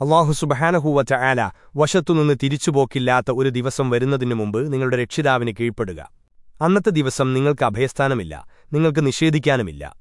അള്ളാഹു സുബഹാനഹൂവറ്റ ആല വശത്തുനിന്ന് തിരിച്ചുപോക്കില്ലാത്ത ഒരു ദിവസം വരുന്നതിനു മുമ്പ് നിങ്ങളുടെ രക്ഷിതാവിന് കീഴ്പ്പെടുക. അന്നത്തെ ദിവസം നിങ്ങൾക്ക് അഭയസ്ഥാനമില്ല നിങ്ങൾക്ക് നിഷേധിക്കാനുമില്ല.